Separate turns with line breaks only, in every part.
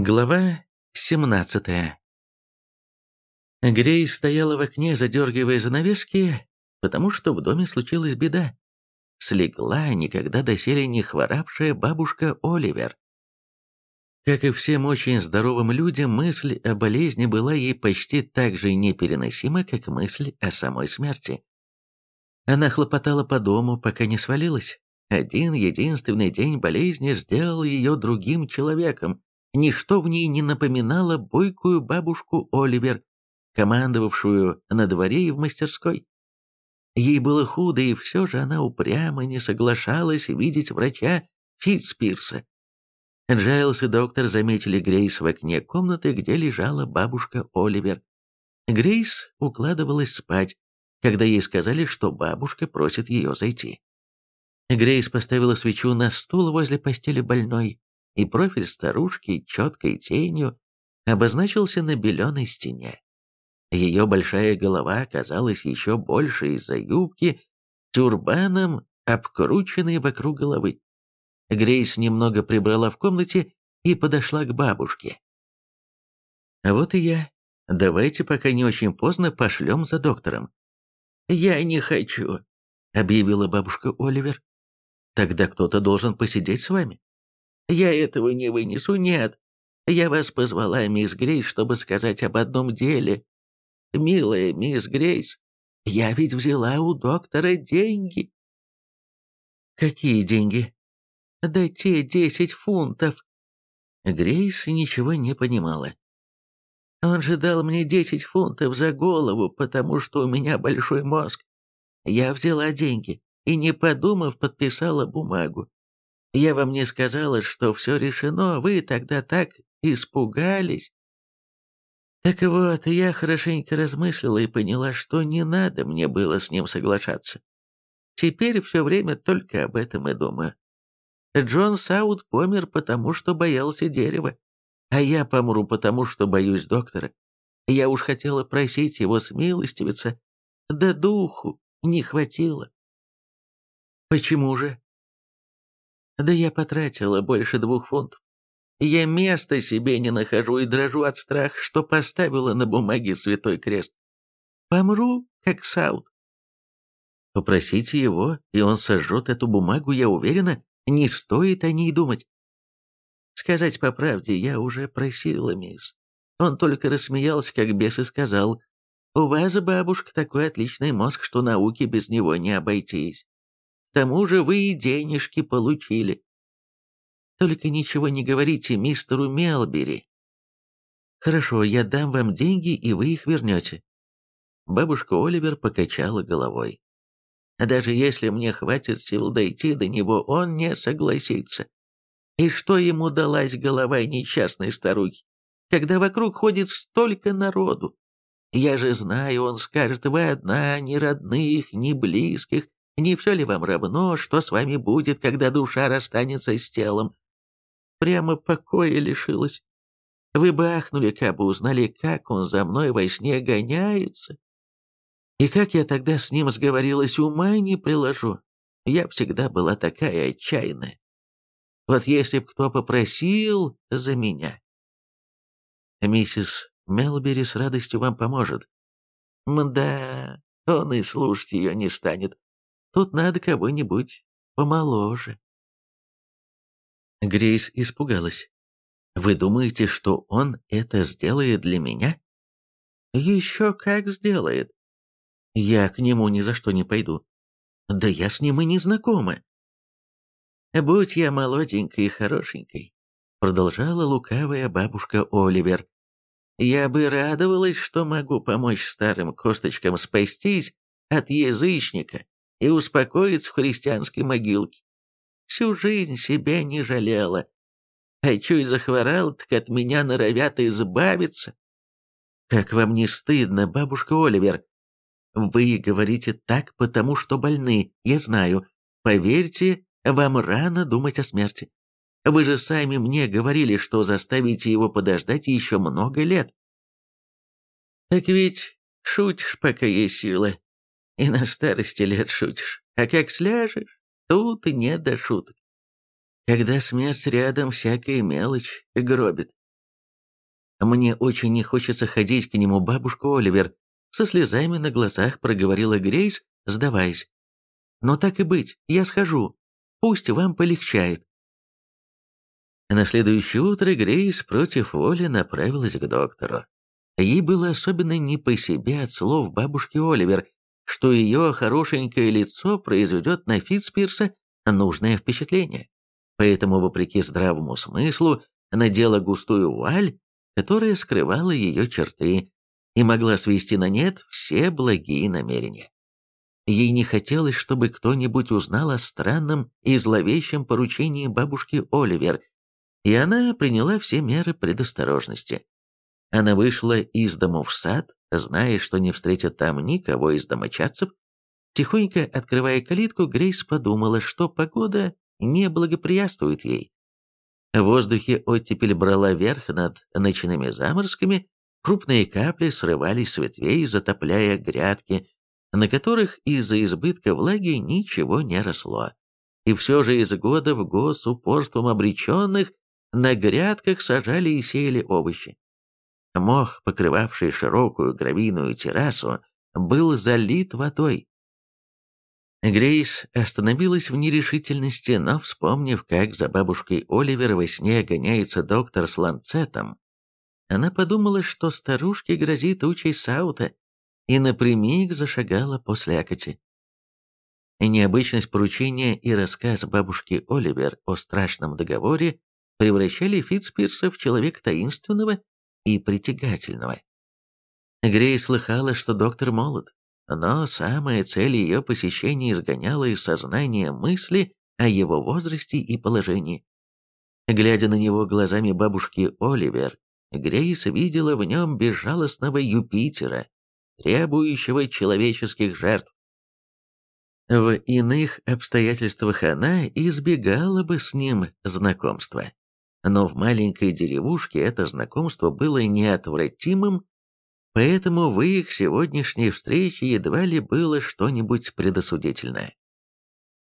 Глава 17 Грей стояла в окне, задергивая занавески, потому что в доме случилась беда. Слегла никогда доселе не хворавшая бабушка Оливер. Как и всем очень здоровым людям, мысль о болезни была ей почти так же непереносима, как мысль о самой смерти. Она хлопотала по дому, пока не свалилась. Один единственный день болезни сделал ее другим человеком. Ничто в ней не напоминало бойкую бабушку Оливер, командовавшую на дворе и в мастерской. Ей было худо, и все же она упрямо не соглашалась видеть врача Фитспирса. Джайлс и доктор заметили Грейс в окне комнаты, где лежала бабушка Оливер. Грейс укладывалась спать, когда ей сказали, что бабушка просит ее зайти. Грейс поставила свечу на стул возле постели больной, и профиль старушки четкой тенью обозначился на беленой стене. Ее большая голова оказалась еще больше из-за юбки, тюрбаном, обкрученной вокруг головы. Грейс немного прибрала в комнате и подошла к бабушке. «А вот и я. Давайте, пока не очень поздно, пошлем за доктором». «Я не хочу», — объявила бабушка Оливер. «Тогда кто-то должен посидеть с вами». «Я этого не вынесу, нет. Я вас позвала, мисс Грейс, чтобы сказать об одном деле. Милая мисс Грейс, я ведь взяла у доктора деньги». «Какие деньги?» Да те десять фунтов!» Грейс ничего не понимала. «Он же дал мне десять фунтов за голову, потому что у меня большой мозг. Я взяла деньги и, не подумав, подписала бумагу. Я вам не сказала, что все решено, вы тогда так испугались. Так вот, я хорошенько размыслила и поняла, что не надо мне было с ним соглашаться. Теперь все время только об этом и думаю. Джон Саут помер, потому что боялся дерева, а я помру, потому что боюсь доктора. Я уж хотела просить его смилостивиться, да духу не хватило. Почему же? Да я потратила больше двух фунтов. Я места себе не нахожу и дрожу от страха, что поставила на бумаге святой крест. Помру, как Саут. Попросите его, и он сожжет эту бумагу, я уверена, не стоит о ней думать. Сказать по правде, я уже просила, мисс. Он только рассмеялся, как бес, и сказал, «У вас, бабушка, такой отличный мозг, что науки без него не обойтись. Тому же вы и денежки получили. Только ничего не говорите мистеру Мелбери. Хорошо, я дам вам деньги, и вы их вернете». Бабушка Оливер покачала головой. Даже если мне хватит сил дойти до него, он не согласится. И что ему далась голова несчастной старухи, когда вокруг ходит столько народу? Я же знаю, он скажет, вы одна, ни родных, ни близких, не все ли вам равно, что с вами будет, когда душа расстанется с телом? Прямо покоя лишилась. Вы бы ахнули, как бы узнали, как он за мной во сне гоняется. И как я тогда с ним сговорилась, ума не приложу. Я всегда была такая отчаянная. Вот если б кто попросил за меня. Миссис Мелбери с радостью вам поможет. Мда, он и слушать ее не станет. Тут надо кого-нибудь помоложе. Грейс испугалась. «Вы думаете, что он это сделает для меня?» «Еще как сделает. Я к нему ни за что не пойду. Да я с ним и не знакома. Будь я молоденькой и хорошенькой, продолжала лукавая бабушка Оливер, я бы радовалась, что могу помочь старым косточкам спастись от язычника и успокоиться в христианской могилке. Всю жизнь себя не жалела. А чуть захворал, так от меня норовят избавиться. Как вам не стыдно, бабушка Оливер? Вы говорите так, потому что больны, я знаю. Поверьте, вам рано думать о смерти. Вы же сами мне говорили, что заставите его подождать еще много лет. Так ведь шутишь, пока есть сила. И на старости лет шутишь. А как сляжешь, тут и нет до шуток. Когда смерть рядом, всякая мелочь гробит. Мне очень не хочется ходить к нему, бабушка Оливер, со слезами на глазах проговорила Грейс, сдаваясь. Но так и быть, я схожу. Пусть вам полегчает. На следующее утро Грейс против воли направилась к доктору. Ей было особенно не по себе от слов бабушки Оливер, что ее хорошенькое лицо произведет на Фитспирса нужное впечатление. Поэтому, вопреки здравому смыслу, надела густую вуаль, которая скрывала ее черты и могла свести на нет все благие намерения. Ей не хотелось, чтобы кто-нибудь узнал о странном и зловещем поручении бабушки Оливер, и она приняла все меры предосторожности. Она вышла из дому в сад, зная, что не встретит там никого из домочадцев. Тихонько открывая калитку, Грейс подумала, что погода не благоприятствует ей. В воздухе оттепель брала верх над ночными заморскими, крупные капли срывались с ветвей, затопляя грядки, на которых из-за избытка влаги ничего не росло. И все же из года в год с упорством обреченных на грядках сажали и сеяли овощи. Мох, покрывавший широкую гравийную террасу, был залит водой. Грейс остановилась в нерешительности, но, вспомнив, как за бабушкой Оливер во сне гоняется доктор с ланцетом, она подумала, что старушке грозит участь Саута, и напрямик зашагала по слякоти. Необычность поручения и рассказ бабушки Оливер о страшном договоре превращали Фитцпирса в человека таинственного и притягательного. Грей слыхала, что доктор молод, но самая цель ее посещения изгоняла из сознания мысли о его возрасте и положении. Глядя на него глазами бабушки Оливер, Грейс видела в нем безжалостного Юпитера, требующего человеческих жертв. В иных обстоятельствах она избегала бы с ним знакомства. Но в маленькой деревушке это знакомство было неотвратимым, поэтому в их сегодняшней встрече едва ли было что-нибудь предосудительное.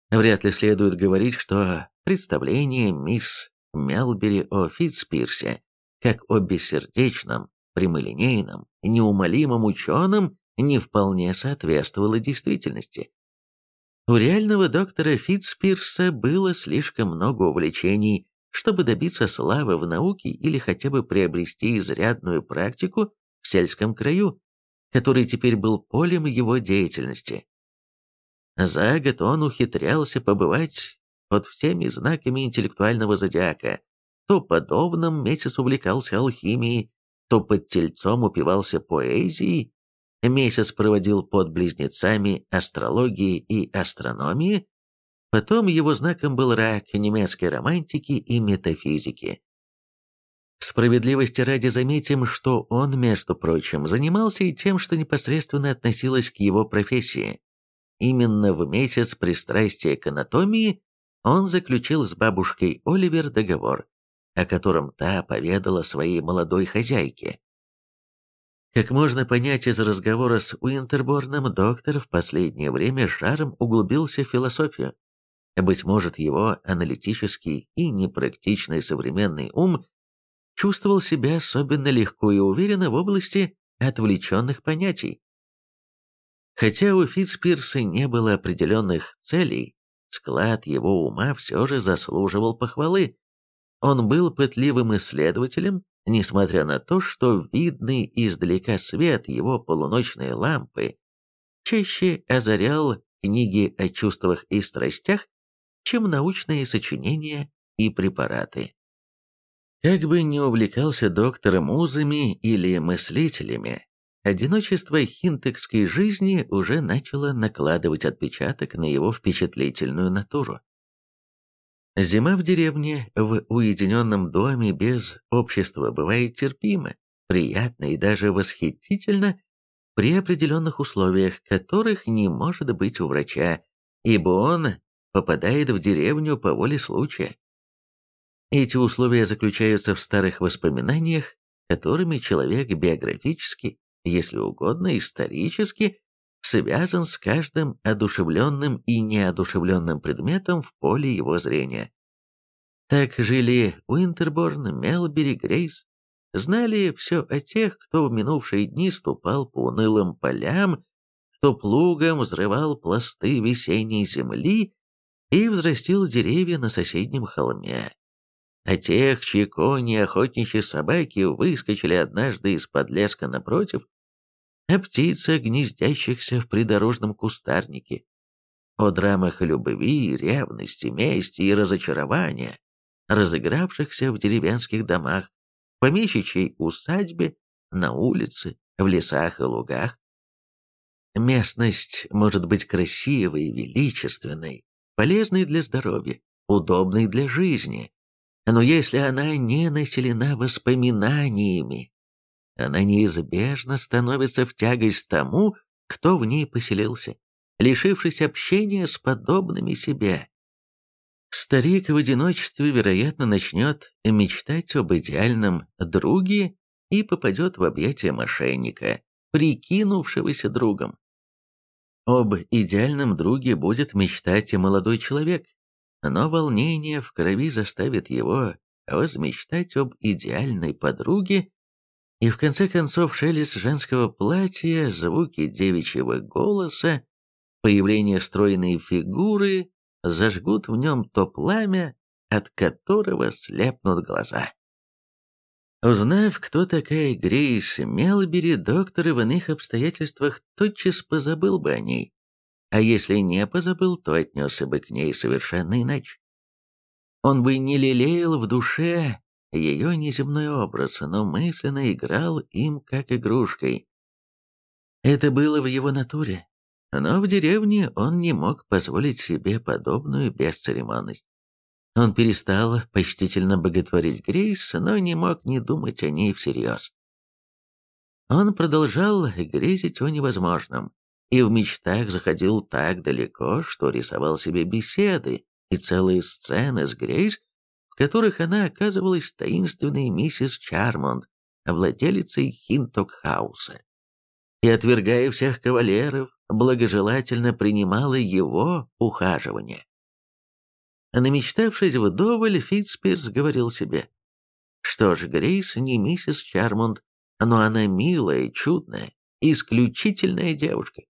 Вряд ли следует говорить, что представление мисс Мелбери о Фитцпирсе, как о бессердечном, прямолинейном, неумолимом ученом, не вполне соответствовало действительности. У реального доктора Фитцпирса было слишком много увлечений, чтобы добиться славы в науке или хотя бы приобрести изрядную практику в сельском краю, который теперь был полем его деятельности. За год он ухитрялся побывать под всеми знаками интеллектуального зодиака, то подобным месяц увлекался алхимией, то под тельцом упивался поэзией, месяц проводил под близнецами астрологии и астрономии, потом его знаком был рак немецкой романтики и метафизики. Справедливости ради заметим, что он, между прочим, занимался и тем, что непосредственно относилось к его профессии. Именно в месяц пристрастия к анатомии он заключил с бабушкой Оливер договор, о котором та поведала своей молодой хозяйке. Как можно понять из разговора с Уинтерборном, доктор в последнее время шаром углубился в философию. Быть может, его аналитический и непрактичный современный ум чувствовал себя особенно легко и уверенно в области отвлеченных понятий. Хотя у Фитцпирса не было определенных целей, склад его ума все же заслуживал похвалы. Он был пытливым исследователем, несмотря на то, что видный издалека свет его полуночной лампы чаще озарял книги о чувствах и страстях, чем научные сочинения и препараты. Как бы ни увлекался доктор музами или мыслителями, одиночество хинтекской жизни уже начало накладывать отпечаток на его впечатлительную натуру. Зима в деревне, в уединенном доме без общества бывает терпима, приятно и даже восхитительно при определенных условиях, которых не может быть у врача, ибо он попадает в деревню по воле случая. Эти условия заключаются в старых воспоминаниях, которыми человек биографически, если угодно, исторически связан с каждым одушевленным и неодушевленным предметом в поле его зрения. Так жили Уинтерборн, Мелбери, Грейс. знали все о тех, кто в минувшие дни ступал по унылым полям, кто плугом взрывал пласты весенней земли и взрастил деревья на соседнем холме. О тех, чьи кони охотничьи собаки выскочили однажды из-под леска напротив, о птицах, гнездящихся в придорожном кустарнике, о драмах любви, ревности, мести и разочарования, разыгравшихся в деревенских домах, помещичьей усадьбе, на улице, в лесах и лугах. Местность может быть красивой, величественной, полезной для здоровья, удобной для жизни, но если она не населена воспоминаниями, она неизбежно становится в тягость тому, кто в ней поселился, лишившись общения с подобными себе. Старик в одиночестве, вероятно, начнет мечтать об идеальном друге и попадет в объятия мошенника, прикинувшегося другом. Об идеальном друге будет мечтать и молодой человек, но волнение в крови заставит его возмечтать об идеальной подруге, и в конце концов шелест женского платья, звуки девичьего голоса, появление стройной фигуры зажгут в нем то пламя, от которого слепнут глаза. Узнав, кто такая Грейс Мелбери, доктор в иных обстоятельствах тотчас позабыл бы о ней, а если не позабыл, то отнесся бы к ней совершенно иначе. Он бы не лелеял в душе ее неземной образ, но мысленно играл им как игрушкой. Это было в его натуре, но в деревне он не мог позволить себе подобную бесцеремонность. Он перестал почтительно боготворить Грейс, но не мог не думать о ней всерьез. Он продолжал грезить о невозможном, и в мечтах заходил так далеко, что рисовал себе беседы и целые сцены с Грейс, в которых она оказывалась таинственной миссис Чармонд, владелицей Хинтокхауса. И, отвергая всех кавалеров, благожелательно принимала его ухаживание. Намечтавшись вдоволь, Фитцпирс говорил себе, что ж, Грейс не миссис Чармонд, но она милая, чудная, исключительная девушка.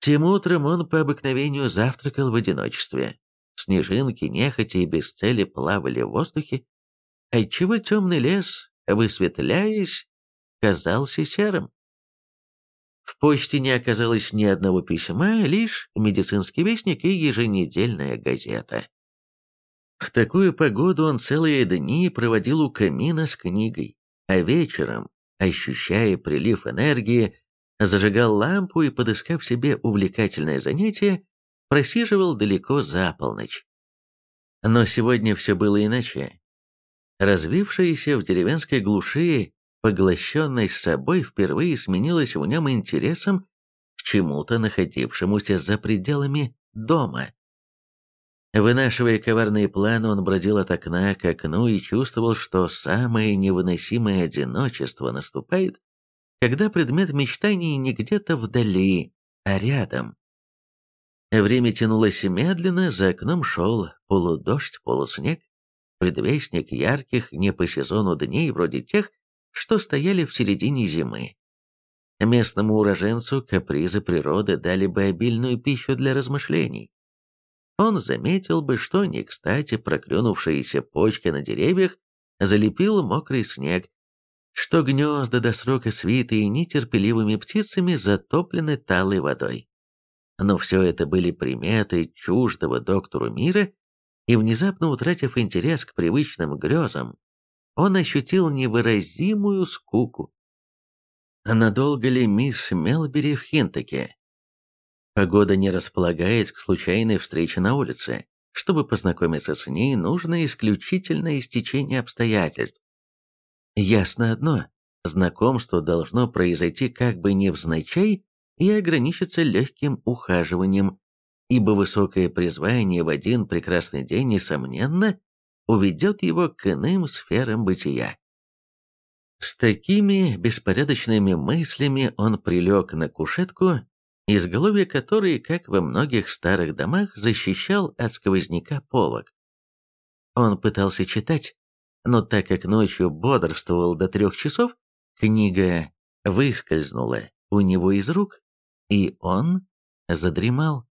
Тем утром он по обыкновению завтракал в одиночестве. Снежинки нехотя и без цели плавали в воздухе, отчего темный лес, высветляясь, казался серым. В почте не оказалось ни одного письма, лишь медицинский вестник и еженедельная газета. В такую погоду он целые дни проводил у камина с книгой, а вечером, ощущая прилив энергии, зажигал лампу и, подыскав себе увлекательное занятие, просиживал далеко за полночь. Но сегодня все было иначе. Развившаяся в деревенской глуши поглощенной собой, впервые сменилась в нем интересом к чему-то, находившемуся за пределами дома. Вынашивая коварные планы, он бродил от окна к окну и чувствовал, что самое невыносимое одиночество наступает, когда предмет мечтаний не где-то вдали, а рядом. Время тянулось медленно, за окном шел полудождь, полуснег, предвестник ярких не по сезону дней, вроде тех, что стояли в середине зимы. Местному уроженцу капризы природы дали бы обильную пищу для размышлений. Он заметил бы, что не кстати проклюнувшиеся почки на деревьях залепил мокрый снег, что гнезда до срока свитые нетерпеливыми птицами затоплены талой водой. Но все это были приметы чуждого доктору мира, и внезапно утратив интерес к привычным грезам, он ощутил невыразимую скуку. Надолго ли мисс Мелбери в Хинтаке? Погода не располагает к случайной встрече на улице. Чтобы познакомиться с ней, нужно исключительное стечение обстоятельств. Ясно одно, знакомство должно произойти как бы невзначай и ограничиться легким ухаживанием, ибо высокое призвание в один прекрасный день, несомненно, уведет его к иным сферам бытия. С такими беспорядочными мыслями он прилег на кушетку, изголовье которой, как во многих старых домах, защищал от сквозняка полог. Он пытался читать, но так как ночью бодрствовал до трех часов, книга выскользнула у него из рук, и он задремал.